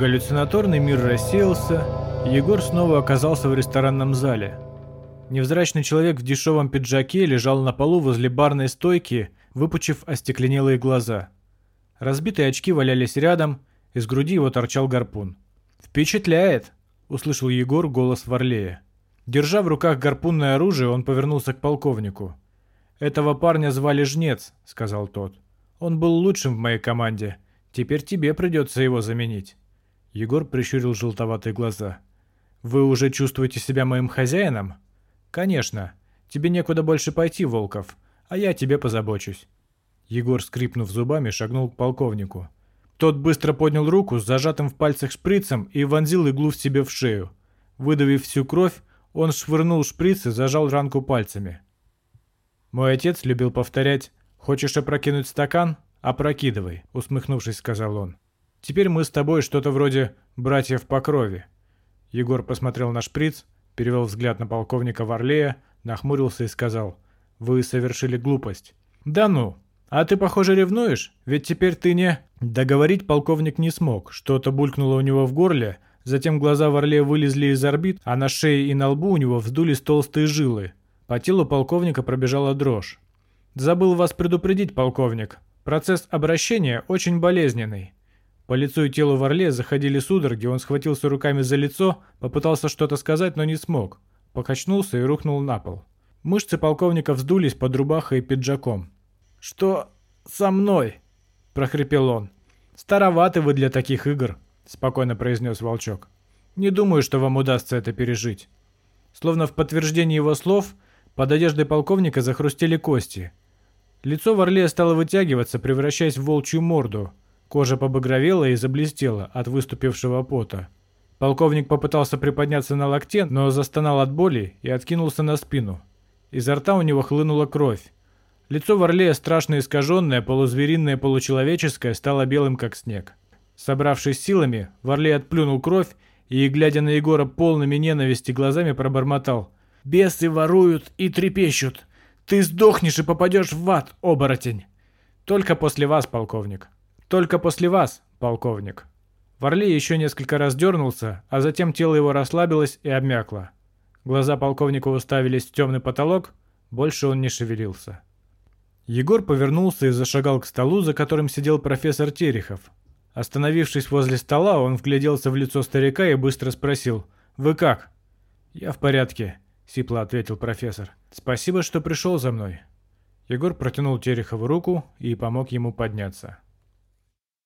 Галлюцинаторный мир рассеялся, и Егор снова оказался в ресторанном зале. Невзрачный человек в дешевом пиджаке лежал на полу возле барной стойки, выпучив остекленелые глаза. Разбитые очки валялись рядом, из груди его торчал гарпун. «Впечатляет!» — услышал Егор голос Варлея. Держа в руках гарпунное оружие, он повернулся к полковнику. «Этого парня звали Жнец», — сказал тот. «Он был лучшим в моей команде. Теперь тебе придется его заменить». Егор прищурил желтоватые глаза. «Вы уже чувствуете себя моим хозяином?» «Конечно. Тебе некуда больше пойти, Волков, а я тебе позабочусь». Егор, скрипнув зубами, шагнул к полковнику. Тот быстро поднял руку с зажатым в пальцах шприцем и вонзил иглу в себе в шею. Выдавив всю кровь, он швырнул шприц и зажал ранку пальцами. Мой отец любил повторять «Хочешь опрокинуть стакан? Опрокидывай», — усмехнувшись, сказал он. «Теперь мы с тобой что-то вроде братьев по крови». Егор посмотрел на шприц, перевел взгляд на полковника Варлея, нахмурился и сказал «Вы совершили глупость». «Да ну! А ты, похоже, ревнуешь? Ведь теперь ты не...» Договорить полковник не смог, что-то булькнуло у него в горле, затем глаза Варлея вылезли из орбит, а на шее и на лбу у него вздулись толстые жилы. По телу полковника пробежала дрожь. «Забыл вас предупредить, полковник. Процесс обращения очень болезненный». По лицу и телу Варле заходили судороги, он схватился руками за лицо, попытался что-то сказать, но не смог. Покачнулся и рухнул на пол. Мышцы полковника вздулись под рубахой и пиджаком. «Что со мной?» – прохрипел он. «Староваты вы для таких игр», – спокойно произнес Волчок. «Не думаю, что вам удастся это пережить». Словно в подтверждение его слов – под одеждой полковника захрустели кости. Лицо Варлея стало вытягиваться, превращаясь в волчью морду. Кожа побагровела и заблестела от выступившего пота. Полковник попытался приподняться на локте, но застонал от боли и откинулся на спину. Изо рта у него хлынула кровь. Лицо Варлея, страшно искаженное, полузвериное, получеловеческое, стало белым, как снег. Собравшись силами, Варлей отплюнул кровь и, глядя на Егора полными ненависти глазами, пробормотал – Бесы воруют и трепещут. Ты сдохнешь и попадешь в ад, оборотень. Только после вас, полковник. Только после вас, полковник. Варлей еще несколько раз дернулся, а затем тело его расслабилось и обмякло. Глаза полковника уставились в темный потолок, больше он не шевелился. Егор повернулся и зашагал к столу, за которым сидел профессор Терехов. Остановившись возле стола, он вгляделся в лицо старика и быстро спросил «Вы как?» «Я в порядке. — сипло ответил профессор. «Спасибо, что пришел за мной». Егор протянул Терехову руку и помог ему подняться.